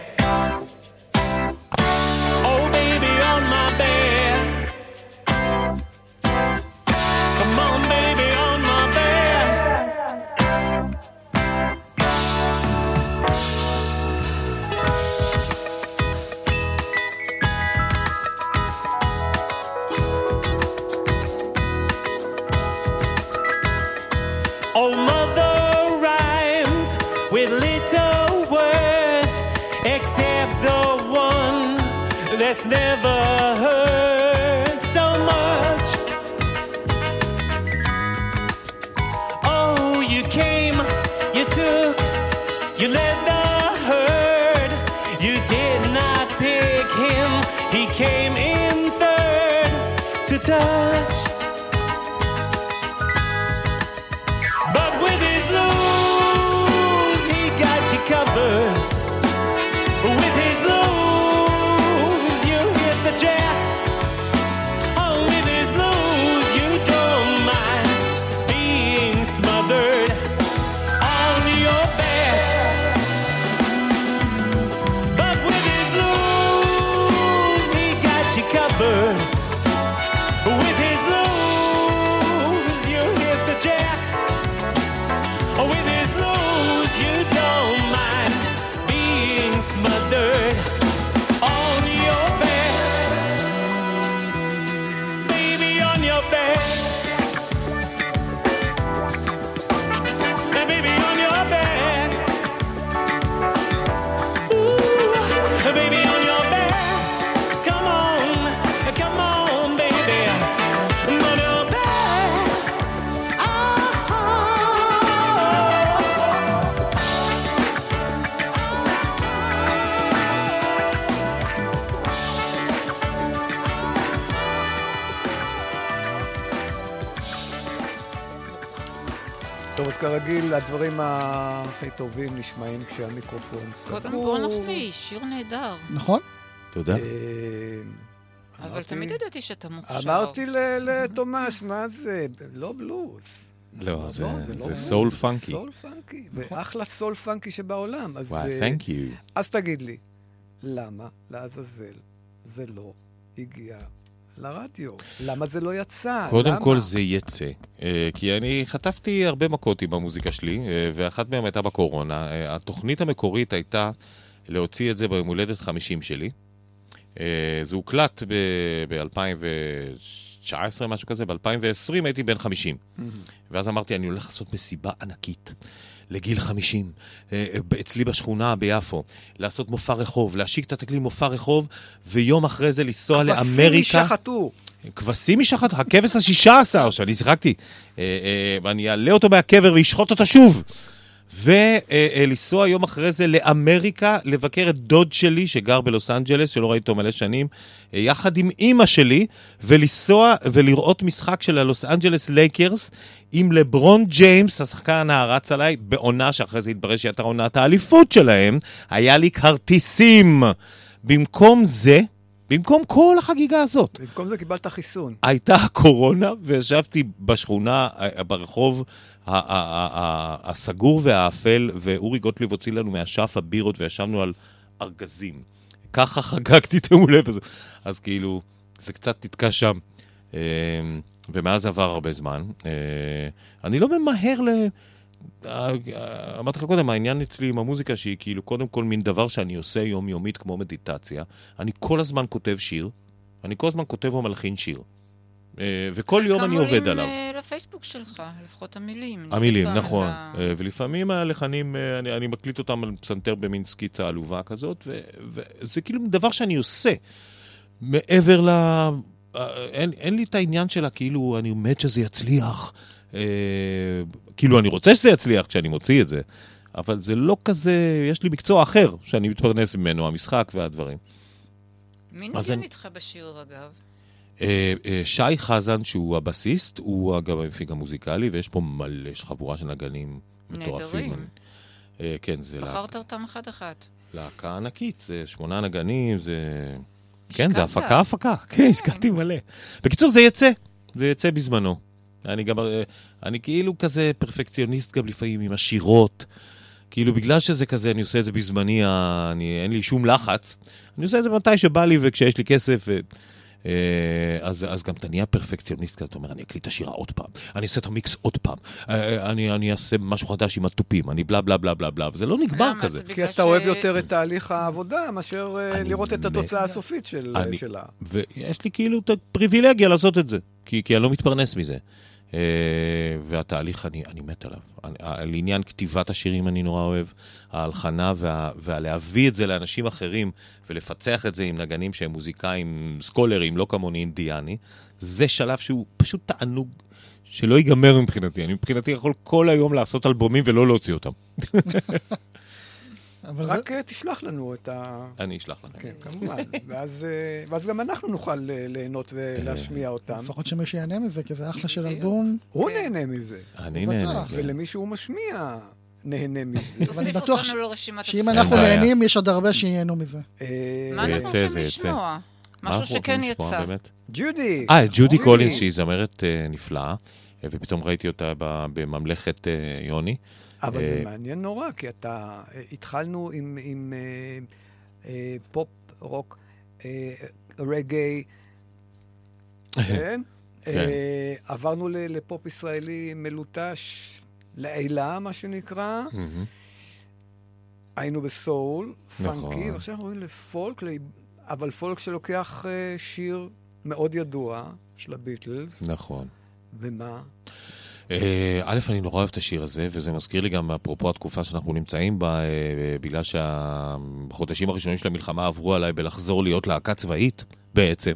S3: כרגיל, הדברים הכי טובים נשמעים כשהמיקרופון סגור.
S6: קודם בוא נחמיא, שיר נהדר.
S5: נכון?
S4: תודה.
S3: אה,
S6: אבל תמיד ידעתי שאתה מוכשר.
S3: אמרתי ל- לתומש, מה זה? לא בלוז.
S4: לא, זה
S3: לא
S4: זה. סול פאנקי.
S3: סול פאנקי, ואחלה סול פאנקי שבעולם.
S4: וואי,
S3: אה,
S4: תhank you.
S3: אז תגיד לי, למה לעזאזל זה לא הגיע לרדיו? למה זה לא יצא?
S4: קודם
S3: למה?
S4: כל זה יצא, אה, כי אני חטפתי הרבה מכות עם המוזיקה שלי, אה, ואחת מהן הייתה בקורונה. אה, התוכנית המקורית הייתה להוציא את זה ביום הולדת 50 שלי. זה הוקלט ב-2019, משהו כזה, ב-2020 הייתי בן 50. ואז אמרתי, אני הולך לעשות מסיבה ענקית. לגיל 50, אה, אה, אצלי בשכונה ביפו, לעשות מופע רחוב, להשיק את התקליט מופע רחוב, ויום אחרי זה לנסוע
S3: כבשים
S4: לאמריקה.
S3: יישחטו.
S4: כבשים משחט, הכבש השישה עשר, שאני שיחקתי, אה, אה, ואני אעלה אותו מהקבר ואשחוט אותו שוב. ולנסוע יום אחרי זה לאמריקה, לבקר את דוד שלי שגר בלוס אנג'לס, שלא ראיתי אותו מלא שנים, אה, יחד עם אימא שלי, ולנסוע ולראות משחק של הלוס אנג'לס לייקרס עם לברון ג'יימס, השחקן הנערץ עליי, בעונה שאחרי זה התברר שהייתה עונת האליפות שלהם, היה לי כרטיסים. במקום זה, במקום כל החגיגה הזאת,
S3: במקום זה קיבלת חיסון.
S4: הייתה הקורונה, וישבתי בשכונה, אה, ברחוב הסגור והאפל, ואורי גוטליב הוציא לנו מהשאפה בירות וישבנו על ארגזים. ככה חגגתי את יום הולדת הזה. אז כאילו, זה קצת נתקע שם. אה, ומאז עבר הרבה זמן. אה, אני לא ממהר ל... אה, אמרתי לך קודם, העניין אצלי עם המוזיקה שהיא כאילו קודם כל מין דבר שאני עושה יומיומית כמו מדיטציה. אני כל הזמן כותב שיר, אני כל הזמן כותב או מלחין שיר. אה, וכל יום אני עובד עליו.
S6: כמה עולים אה, לפייסבוק שלך, לפחות המילים.
S4: המילים,
S6: פעם
S4: נכון. אה, ולפעמים הלחנים, אני, אני מקליט אותם על פסנתר במין סקיצה עלובה כזאת, ו- וזה כאילו דבר שאני עושה. מעבר ל... אין, אין לי את העניין שלה, כאילו, אני מת שזה יצליח. אה, כאילו, אני רוצה שזה יצליח כשאני מוציא את זה, אבל זה לא כזה, יש לי מקצוע אחר שאני מתפרנס ממנו, המשחק והדברים.
S6: מי נגן
S4: אני-
S6: איתך בשיר, אגב?
S4: אה, אה, שי חזן, שהוא הבסיסט, הוא אגב המפיק המוזיקלי, ויש פה מלא, יש חבורה של נגנים מטורפים.
S6: נהדרים.
S4: כן, זה
S6: בחרת אותם אחד-אחד.
S4: להקה ענקית, זה שמונה נגנים, זה... כן, זה
S6: השקעת.
S4: הפקה, הפקה. כן, השקעתי מלא. בקיצור, זה יצא, זה יצא בזמנו. אני גם, אה, אני כאילו כזה פרפקציוניסט גם לפעמים עם השירות. כאילו, בגלל שזה כזה, אני עושה את זה בזמני, אני, אין לי שום לחץ. אני עושה את זה מתי שבא לי וכשיש לי כסף. ו... אה, אז, אז גם אתה נהיה פרפקציוניסט כזה, אתה אומר, אני אקליט את השירה עוד פעם, אני אעשה את המיקס עוד פעם, אה, אני, אני אעשה משהו חדש עם התופים, אני בלה בלה בלה בלה בלה, וזה לא נגמר
S6: למה?
S4: כזה.
S6: זה
S3: כי אתה אוהב יותר את תהליך העבודה מאשר אה, לראות את. התוצאה הסופית של-
S4: אני-
S3: שלה.
S4: ויש לי כאילו את הפריבילגיה לעשות את זה, כי, כי אני לא מתפרנס מזה. אה, והתהליך, אני, אני מת עליו. אני, על עניין כתיבת השירים אני נורא אוהב, ההלחנה וה, והלהביא את זה לאנשים אחרים ולפצח את זה עם נגנים שהם מוזיקאים סקולרים, לא כמוני אינדיאני, זה שלב שהוא פשוט תענוג שלא ייגמר מבחינתי. אני מבחינתי יכול כל היום לעשות אלבומים ולא להוציא אותם.
S5: אבל זה...
S3: רק אה, תשלח לנו את ה...
S4: אני אשלח לך.
S3: כן, כמובן. ואז, אה, ואז גם אנחנו נוכל אה, ליהנות ולהשמיע אותם.
S5: לפחות שמישהו ייהנה מזה, כי זה אחלה של אלבום.
S3: הוא
S6: כן.
S3: נהנה מזה,
S4: אני. נהנה.
S3: ולמי שהוא משמיע נהנה מזה.
S5: אני
S6: תוסיף
S5: בטוח
S6: אותנו לרשימת
S5: שאם. אנחנו. נהנים, יש עוד הרבה שייהנו מזה.
S6: מה
S4: זה
S6: אנחנו הולכים
S4: זה.
S6: לשמוע?
S4: מה
S6: משהו שכן יצא.
S3: ג'ודי.
S4: אה, ג'ודי. קולינס, שהיא זמרת אה, נפלאה, אה, ופתאום ראיתי אותה ב- בממלכת יוני.
S3: אבל זה
S4: אה,
S3: מעניין נורא, כי אתה... אה, התחלנו עם, עם אה, אה, פופ, רוק, אה, רגאיי, כן?
S4: כן.
S3: אה, עברנו לפופ ישראלי מלוטש, לעילא, מה שנקרא. היינו בסול,
S4: נכון.
S3: funky, ועכשיו אנחנו רואים לפולק, אבל פולק שלוקח שיר מאוד ידוע של הביטלס,
S4: נכון.
S3: ומה?
S4: אה, א', אני נורא אוהב את השיר הזה, וזה מזכיר לי גם, אפרופו התקופה שאנחנו נמצאים בה, אה, בגלל שבחודשים הראשונים של המלחמה עברו עליי בלחזור להיות להקה צבאית, בעצם.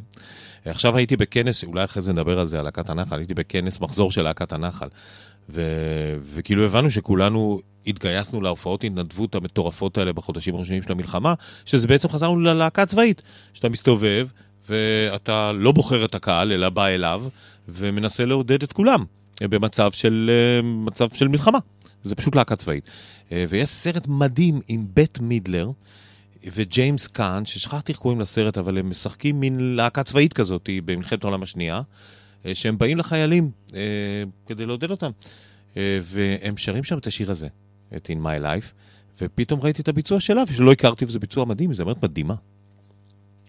S4: עכשיו הייתי בכנס, אולי אחרי זה נדבר על זה, על להקת הנחל, הייתי בכנס מחזור של להקת הנחל. ו- וכאילו הבנו שכולנו התגייסנו להופעות התנדבות המטורפות האלה בחודשים הראשונים של המלחמה, שזה בעצם חזרנו ללהקה הצבאית, שאתה מסתובב ואתה לא בוחר את הקהל, אלא בא אליו ומנסה לעודד את כולם במצב של, אה, מצב של מלחמה. זה פשוט להקה צבאית. אה, ויש סרט מדהים עם בית מידלר וג'יימס קאן, ששכחתי איך קוראים לסרט, אבל הם משחקים מין להקה צבאית כזאת במלחמת העולם השנייה, אה, שהם באים לחיילים כדי לעודד אותם. והם שרים שם את השיר הזה, את In My Life, ופתאום ראיתי את הביצוע שלה, ושלא הכרתי, וזה ביצוע מדהים, היא זמרת מדהימה.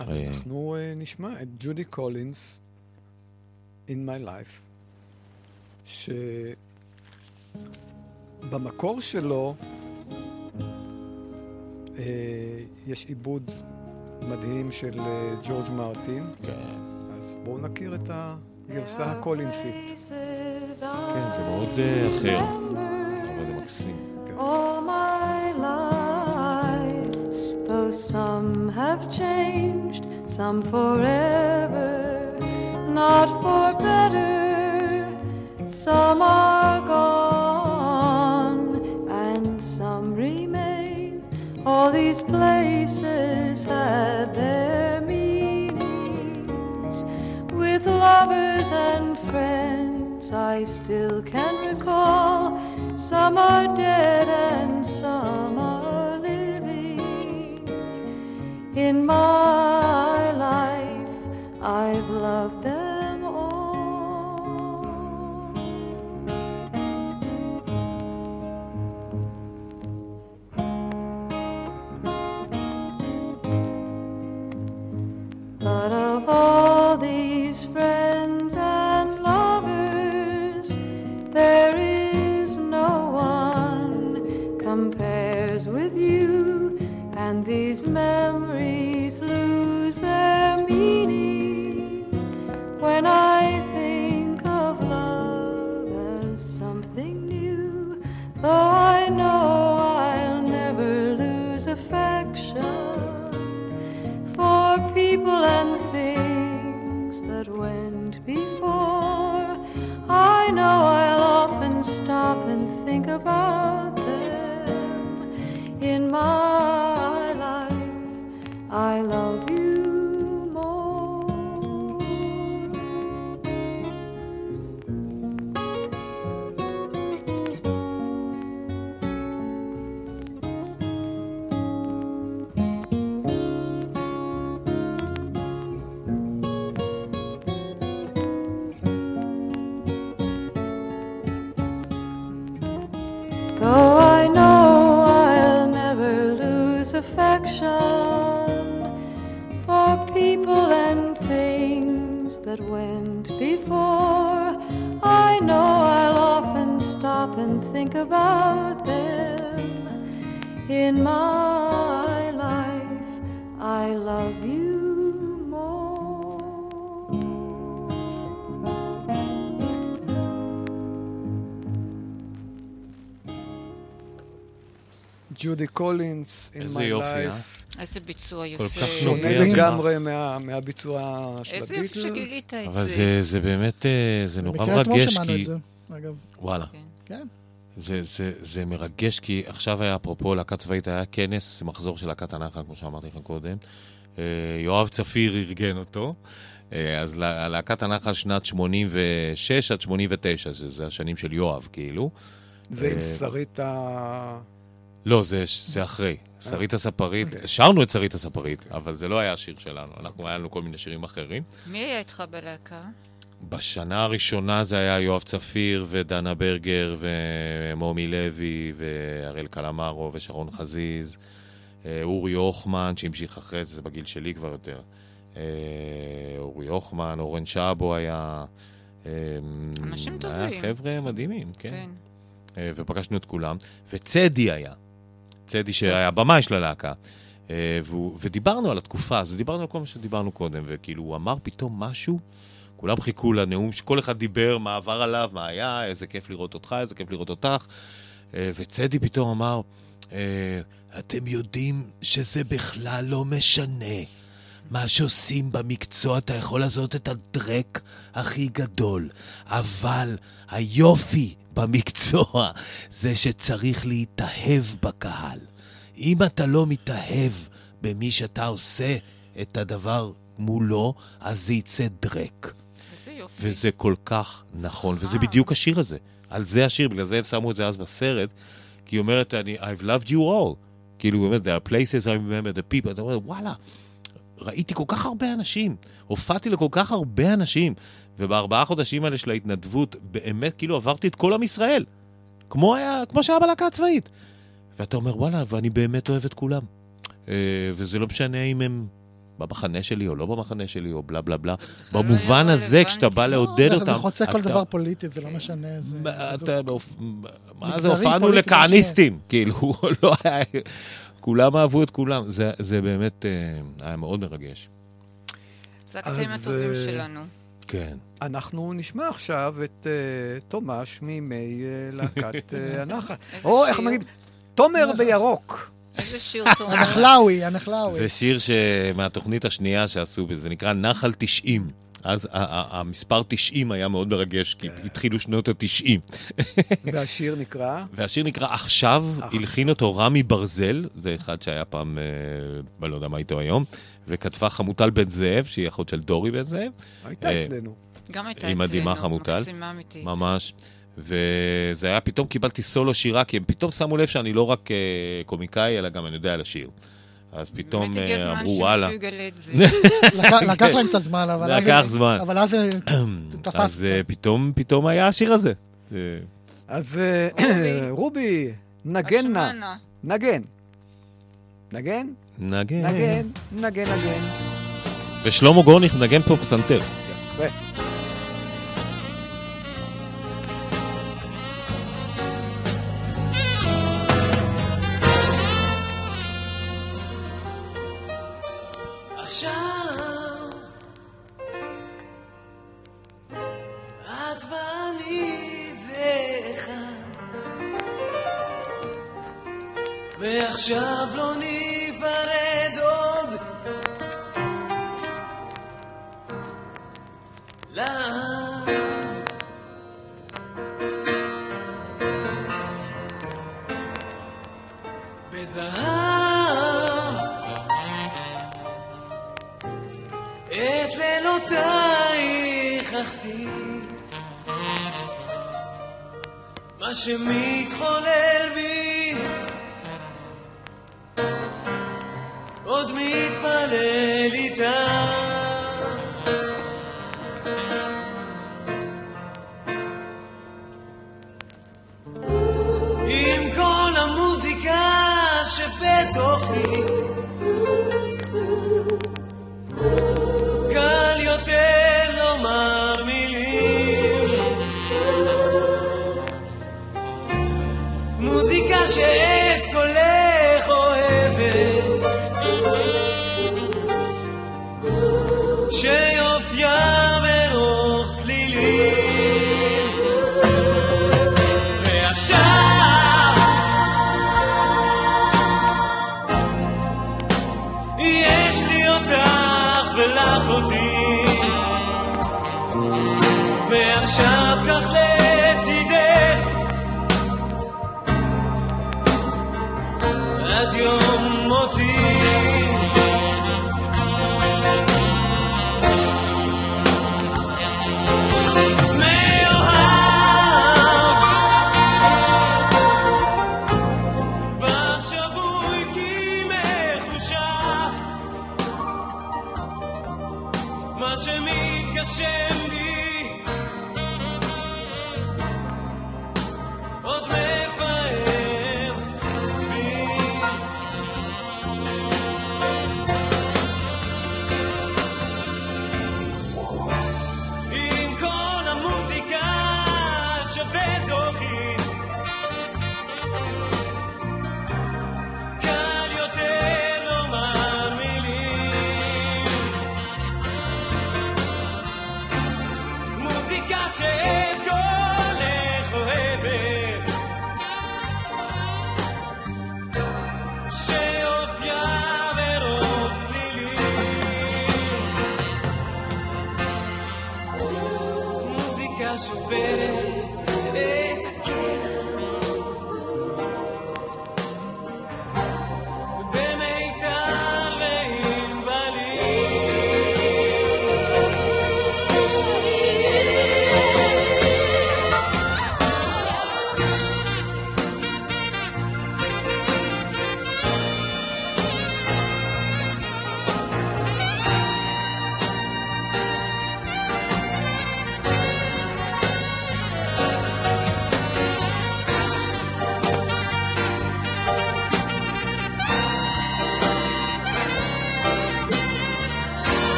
S3: אז. אנחנו נשמע את ג'ודי קולינס, In My Life, שבמקור שלו אה, יש עיבוד מדהים של אה, ג'ורג' מרטין, אז בואו נכיר את הגרסה הקולינסית.
S4: כן, זה מאוד אה, אחר, אבל זה מקסים.
S9: Though some have changed, some forever, not for better. Some are gone, and some remain. All these places had their meanings. With lovers and friends, I still can recall. Some are dead and some are living. In my life, I've loved them
S3: ג'ודי קולינס, In
S4: איזה
S3: My
S4: יופי, אה?
S3: Life.
S6: איזה ביצוע
S4: כל
S6: יפה.
S4: כך
S3: שונה לגמרי מה- מהביצוע של
S6: איזה יופי
S3: הביטלס.
S6: שגילית את
S4: אבל
S6: זה.
S4: זה, זה באמת, אה, זה נורא
S5: במקרה אתמול
S4: מרגש,
S5: שמענו
S4: כי...
S5: את זה, אגב.
S4: וואלה.
S6: כן.
S5: כן.
S4: זה, זה, זה מרגש, כי עכשיו היה, אפרופו להקה צבאית, היה כנס, מחזור של להקת הנחל, כמו שאמרתי לך קודם. אה, יואב צפיר ארגן אותו. אה, אז לה- להקת הנחל שנת 86 עד 89, זה, זה השנים של יואב, כאילו.
S3: זה עם
S4: אה,
S3: שרית ה...
S4: לא, זה, זה אחרי. שרית הספרית, שרנו את שרית הספרית, אבל זה לא היה השיר שלנו, אנחנו, היה לנו כל מיני שירים אחרים.
S6: מי היה איתך בלהקה?
S4: בשנה הראשונה זה היה יואב צפיר ודנה ברגר ומומי לוי והראל קלמרו ושרון חזיז, אה, אורי הוחמן שהמשיך אחרי זה, זה בגיל שלי כבר יותר. אה, אורי הוחמן, אורן שבו היה. אה,
S6: אנשים
S4: היה
S6: טובים.
S4: חבר'ה מדהימים, כן.
S6: כן.
S4: ופגשנו את כולם, וצדי היה. צדי שהיה במאי של הלהקה. אה, ודיברנו על התקופה הזו, דיברנו על כל מה שדיברנו קודם, וכאילו הוא אמר פתאום משהו, כולם חיכו לנאום, שכל אחד דיבר מה עבר עליו, מה היה, איזה כיף לראות אותך, איזה כיף לראות אותך. אה, וצדי פתאום אמר, אה, אתם יודעים שזה בכלל לא משנה. מה שעושים במקצוע, אתה יכול לעשות את הדרק הכי גדול, אבל היופי במקצוע זה שצריך להתאהב בקהל. אם אתה לא מתאהב במי שאתה עושה את הדבר מולו, אז זה יצא דרק.
S6: איזה יופי.
S4: וזה כל כך נכון, וזה
S6: אה.
S4: בדיוק השיר הזה. על זה השיר, בגלל זה הם שמו את זה אז בסרט, כי היא אומרת, אני, I've loved you all. כאילו, אומרת, there are places I remember the people. אתה אומר, וואלה, ראיתי כל כך הרבה אנשים, הופעתי לכל כך הרבה אנשים, ובארבעה חודשים האלה של ההתנדבות, באמת, כאילו עברתי את כל עם ישראל. כמו, היה, כמו שהיה בלהקה הצבאית. ואתה אומר, וואלה, ואני באמת אוהב את כולם. אה, וזה לא משנה אם הם במחנה שלי או לא במחנה שלי, או בלה בלה בלה.
S6: לא
S4: במובן
S6: היה
S4: הזה, כשאתה בא. לעודד
S5: זה-
S4: אותם...
S5: זה חוצה כל דבר פוליטי, זה לא משנה. זה-
S4: מה,
S5: זה-
S4: אתה, באופ- מה זה,
S5: מגזרים
S4: הופענו לכהניסטים, כאילו, לא היה... כולם אהבו את כולם, זה, זה באמת אה, היה מאוד מרגש.
S6: זה הקטעים
S3: אז,
S6: הטובים
S3: אה,
S6: שלנו.
S4: כן.
S3: אנחנו נשמע עכשיו את אה, תומש מימי אה, להקת אה, הנחל. או איך
S6: שיר.
S3: נגיד, תומר בירוק.
S6: איזה שיר טוב.
S5: הנחלאווי, הנחלאווי.
S4: זה שיר שמהתוכנית השנייה שעשו זה נקרא נחל 90. אז ה- ה- המספר 90 היה מאוד מרגש, כי התחילו שנות ה-90.
S3: והשיר נקרא...
S4: והשיר נקרא עכשיו,
S3: אח.
S4: הלחין אותו רמי ברזל, זה אחד שהיה פעם, אה, לא יודע מה איתו היום, וכתבה חמוטל בן זאב, שהיא אחות של דורי בן זאב,
S3: הייתה
S4: אה,
S3: אצלנו.
S6: גם הייתה אצלנו.
S4: מדהימה, חמוטל.
S6: מקסימה אמיתית.
S4: ממש. וזה היה, פתאום קיבלתי סולו שירה, כי הם פתאום שמו לב שאני לא רק אה, קומיקאי, אלא גם אני יודע לשיר. אז פתאום אה, אמרו, וואלה.
S5: לקח- לקח להם קצת זמן, אבל... אז-
S4: לקח זמן.
S5: אבל אז זה תפס.
S4: אז אה, פתאום, היה השיר הזה.
S3: אז אה,
S6: רובי.
S3: נגן נא. נגן. נגן?
S4: נגן.
S3: נגן, נגן, נגן.
S4: ושלמה גורניך מנגן פה פסנתר.
S3: יפה.
S7: ועכשיו לא ניפרד עוד. מה שמתחולל בי
S4: Hallelujah.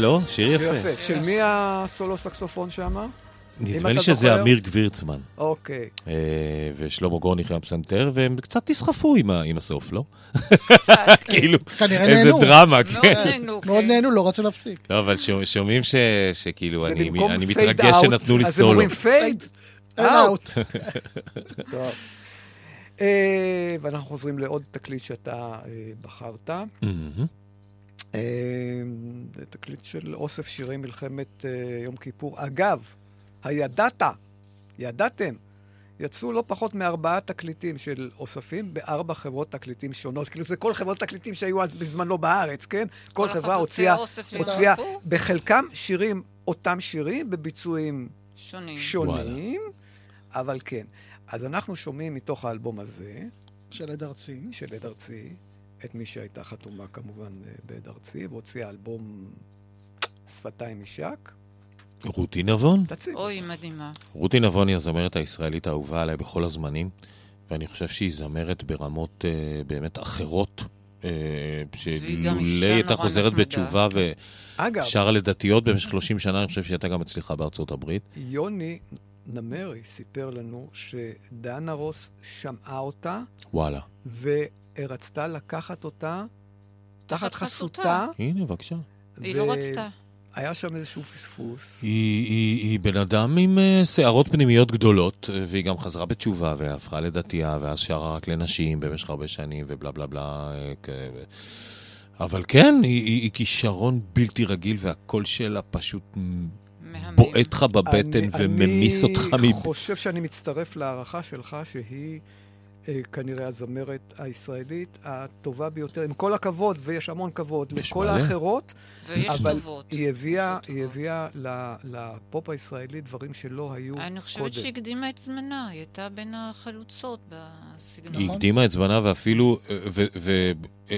S4: לא? שיר יפה.
S3: יפה. של מי הסולו סקסופון שם?
S4: נדמה לי שזה? אמיר גבירצמן.
S3: אוקיי.
S4: אה, ושלמה גורניך היה פסנתר, והם קצת נסחפו עם הסוף, לא?
S6: קצת, כן.
S4: כאילו, איזה. דרמה, כן.
S6: נהנו,
S5: מאוד
S6: כן.
S5: נהנו, לא רצו להפסיק.
S4: לא, אבל שומע- שומעים ש- שכאילו, אני מתרגש שנתנו לי
S3: אז הם
S4: סולו.
S3: אומרים פייד
S5: אאוט.
S3: טוב. אה, ואנחנו חוזרים לעוד תקליט שאתה אה, בחרת. אה, זה תקליט של אוסף שירי מלחמת אה, יום כיפור. אגב, הידעת, ידעתם, יצאו לא פחות מארבעה תקליטים של אוספים בארבע חברות תקליטים שונות. כאילו זה כל חברות תקליטים שהיו אז בזמנו בארץ, כן? כל חברה
S6: הוציאה
S3: הוציאה? בחלקם שירים, אותם שירים, בביצועים
S6: שונים.
S3: שונים, אבל כן. אז אנחנו שומעים מתוך האלבום הזה,
S5: של עד ארצי.
S3: של עד ארצי, את מי שהייתה חתומה כמובן אה, בעד ארצי, והוציאה אלבום שפתיים משק.
S4: רותי נבון.
S3: תציג.
S6: אוי, מדהימה.
S4: רותי נבון היא הזמרת הישראלית האהובה עליי בכל הזמנים, ואני חושב שהיא זמרת ברמות אה, באמת אחרות, אה, שלולא הייתה חוזרת. בתשובה
S3: אגב,
S4: ושרה לדתיות במשך 30 שנה, אני חושב שהיא הייתה גם מצליחה בארצות הברית.
S3: יוני נמרי סיפר לנו שדנה רוס שמעה אותה,
S4: וואלה.
S3: ורצתה לקחת אותה תחת
S6: תחת
S3: חסותה.
S6: חסותה.
S4: הנה, בבקשה.
S6: היא לא רצתה.
S3: היה שם איזשהו פספוס.
S4: היא, היא, היא בן אדם עם uh, שערות פנימיות גדולות, אה, והיא גם חזרה בתשובה והפכה לדתייה, ואז שרה רק לנשים במשך הרבה שנים ובלה בלה בלה. אה, אבל כן, היא, היא, היא כישרון בלתי רגיל, והקול שלה פשוט
S6: מהמם.
S4: בועט לך בבטן
S3: אני-
S4: וממיס אותך
S3: אני
S4: מ...
S3: חושב שאני מצטרף להערכה שלך שהיא אה, כנראה הזמרת הישראלית הטובה ביותר, עם כל הכבוד, ויש המון כבוד לכל
S4: מלא.
S3: האחרות,
S6: ויש
S3: אבל
S6: טובות.
S3: היא הביאה, היא. הביאה לפופ הישראלי דברים שלא היו קודם.
S6: אני חושבת שהיא הקדימה את זמנה, היא הייתה בין החלוצות בסגנון.
S4: היא הקדימה את זמנה ואפילו,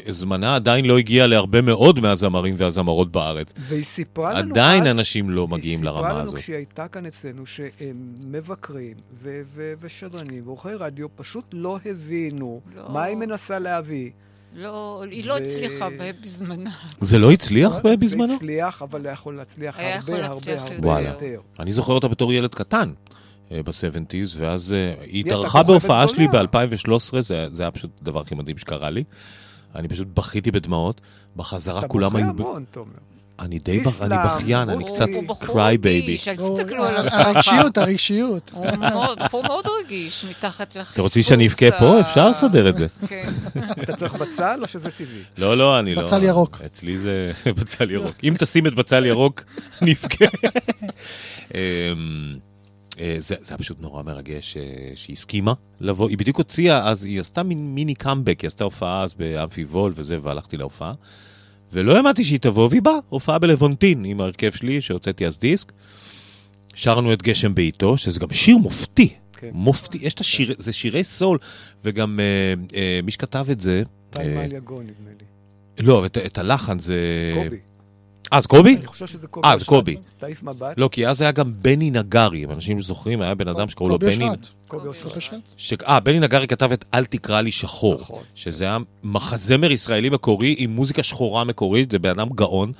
S4: וזמנה עדיין לא הגיע להרבה מאוד מהזמרים והזמרות בארץ.
S3: והיא סיפרה לנו
S4: עדיין
S3: אז,
S4: אנשים לא מגיעים לרמה
S3: היא סיפרה
S4: הזאת.
S3: לנו כשהיא הייתה כאן אצלנו, שהם מבקרים ו- ו- ושדרנים ועורכי רדיו פשוט לא הבינו
S6: לא.
S3: מה היא מנסה להביא.
S6: לא, היא לא
S3: ו-
S6: הצליחה בזמנה.
S4: זה לא הצליח
S3: זה
S4: בזמנו?
S3: הצליח, אבל היה יכול להצליח הרבה הרבה
S6: להצליח
S3: הרבה
S6: יותר.
S4: וואלה. אני זוכר אותה בתור ילד קטן ב-70's, ואז אה, היא התארחה בהופעה שלי
S3: גדולה.
S4: ב-2013, זה זה היה פשוט הדבר הכי מדהים שקרה לי. אני פשוט בכיתי בדמעות. בחזרה
S3: אתה
S4: כולם
S3: בוכה
S4: היו...
S3: המון, תומר.
S4: אני די בח- אני בכיין, אני קצת baby.
S6: אל תסתכלו עליו ככה.
S5: הרגשיות, הרגשיות.
S6: הוא מאוד- בחור מאוד רגיש, מתחת לחספוס.
S4: אתה רוצים שאני אבכה פה?
S6: ה-
S4: אפשר לסדר את זה.
S6: כן.
S3: אתה צריך בצל או שזה טבעי?
S4: לא, לא, אני לא...
S5: בצל ירוק.
S4: אצלי זה בצל ירוק. אם תשים את בצל ירוק, אני אבכה. אה, זה זה היה פשוט נורא מרגש אה, שהיא הסכימה לבוא. היא בדיוק הוציאה, אז היא עשתה מין מיני קאמבק, היא עשתה הופעה אז באמפי וול וזה, והלכתי להופעה. ולא האמנתי שהיא תבוא, והיא באה, הופעה בלוונטין עם ההרכב שלי, שהוצאתי אז דיסק. שרנו את גשם בעיתו, שזה גם שיר מופתי.
S3: כן.
S4: מופתי, יש את השיר, זה שירי סול, וגם אה, אה, מי שכתב את זה,
S3: טיים
S4: אה,
S3: גו, נדמה לי.
S4: לא, את, את הלחן זה...
S3: קובי.
S4: אה, זה קובי?
S3: אני חושב שזה קובי.
S4: אה, זה קובי.
S3: תעיף מבט.
S4: לא, כי אז היה גם בני נגרי, אם אנשים זוכרים, היה בן אדם שקראו לו
S5: קובי
S4: בני...
S5: אושרת.
S3: קובי אושרת.
S4: אה, בני נגרי כתב את אל תקרא לי שחור,
S3: נכון.
S4: שזה היה מחזמר ישראלי מקורי עם מוזיקה שחורה מקורית, זה בן אדם גאון.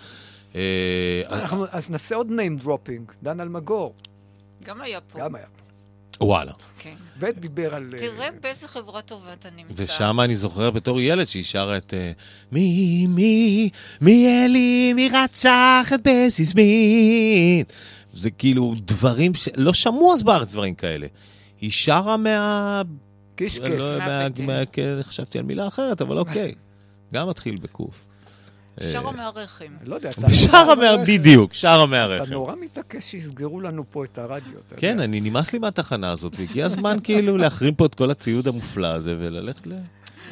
S4: אה,
S3: אז נעשה עוד name dropping, דן אלמגור,
S6: גם היה פה.
S3: גם היה.
S4: וואלה.
S6: כן.
S3: ודיבר על... אה,
S6: תראה באיזה חברה טובה אתה נמצא.
S4: ושם אני זוכר בתור ילד שהיא שרה את אה, מי, מי, מי אלי, מי רצח את בזי סמית. זה כאילו דברים שלא שמעו אז בארץ דברים כאלה. היא שרה מה...
S3: קישקס.
S4: לא. מה- כן, חשבתי על מילה אחרת, אבל אוקיי. גם מתחיל בקוף.
S6: שרה מהרחם.
S3: לא יודע, אתה-
S4: שרה מה... בדיוק, שרה
S3: אתה
S4: מהרחם.
S3: נורא מתעקש שיסגרו לנו פה את הרדיו. אתה
S4: כן. אני נמאס לי מהתחנה הזאת, והגיע הזמן כאילו להחרים פה את כל הציוד המופלא הזה וללכת ל...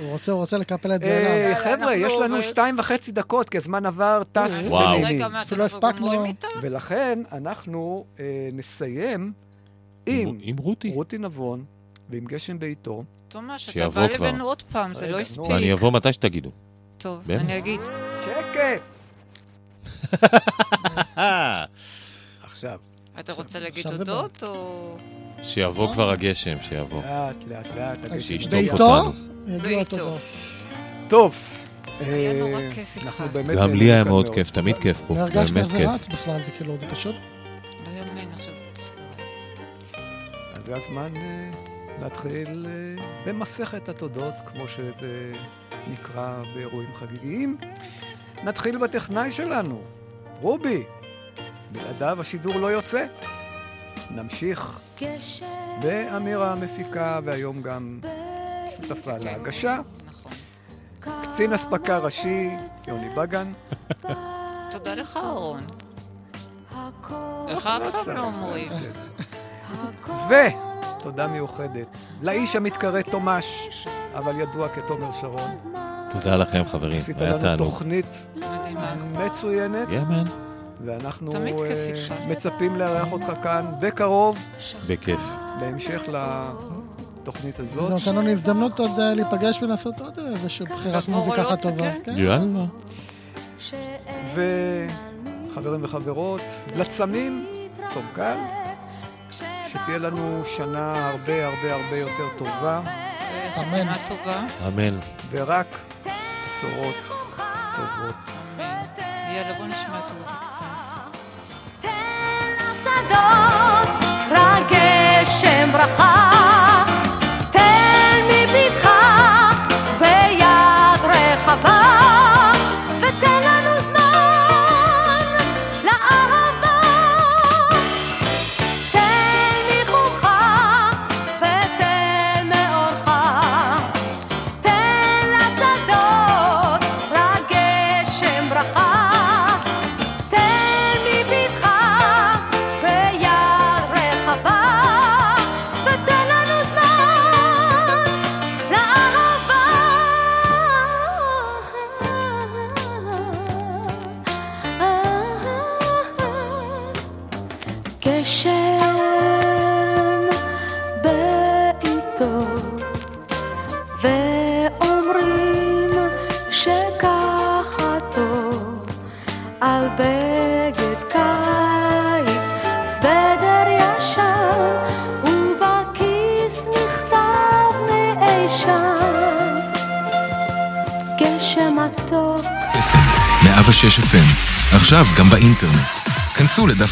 S5: הוא רוצה, הוא רוצה לקפל את זה
S3: אה,
S5: אליו.
S3: חבר'ה, יש לנו. שתיים וחצי דקות, כי הזמן עבר, טס
S4: וואו.
S6: מה,
S5: שלא
S6: אתם כבר
S5: הספקנו.
S3: ולכן אנחנו אה, נסיים עם
S4: עם רותי.
S3: רותי נבון ועם גשם בעיתו.
S6: תומש, אתה בא
S4: כבר.
S6: אלינו עוד פעם, זה לא. הספיק.
S4: ואני אבוא מתי שתגידו.
S6: טוב? אני אגיד.
S3: שקט! עכשיו,
S6: אתה רוצה להגיד
S5: עכשיו זה
S6: תודות, או...
S4: שיבוא כבר הגשם, שיבוא.
S3: לאט, לאט, לאט.
S4: שישטוף אותנו.
S6: בעיתו.
S3: טוב.
S6: היה
S3: אה,
S6: נורא כיף איתך.
S4: גם לי היה מאוד כיף, תמיד כיף פה. באמת
S5: איך זה
S4: כיף.
S5: רץ בכלל, זה כאילו, זה פשוט...
S6: לא יאמן שזה שזה רץ.
S3: אז זה הזמן אה, להתחיל אה, במסכת התודות, כמו שזה נקרא באירועים חגיגיים. נתחיל בטכנאי שלנו, רובי. בלעדיו השידור לא יוצא. נמשיך באמירה המפיקה, והיום גם שותפה להגשה.
S6: נכון.
S3: קצין אספקה ראשי, יוני בגן.
S6: תודה לך, אהרון. לך אף פעם לא אומרים.
S3: ותודה מיוחדת לאיש המתקרא תומש, אבל ידוע כתומר שרון.
S4: תודה לכם, חברים.
S3: עשית
S4: היה
S3: לנו
S4: תענוג.
S3: תוכנית
S6: מדהימה.
S3: מצוינת,
S4: יאמן.
S3: ואנחנו אה. מצפים לארח אותך כאן בקרוב,
S4: בכיף.
S3: בהמשך לתוכנית
S5: זה
S3: הזאת.
S5: נותן לנו הזדמנות עוד אה, להיפגש ולעשות עוד איזושהי בחירת מוזיקה אחת טובה.
S6: כן.
S5: כן.
S4: יאללה.
S3: וחברים וחברות, לצמים, צום קל, שתהיה לנו שנה הרבה הרבה הרבה יותר טובה,
S6: טובה.
S4: אמן.
S3: ורק בשורות טובות.
S6: יאללה, בוא נשמע את רותי קצת.
S9: השדות, רק גשם ברכה,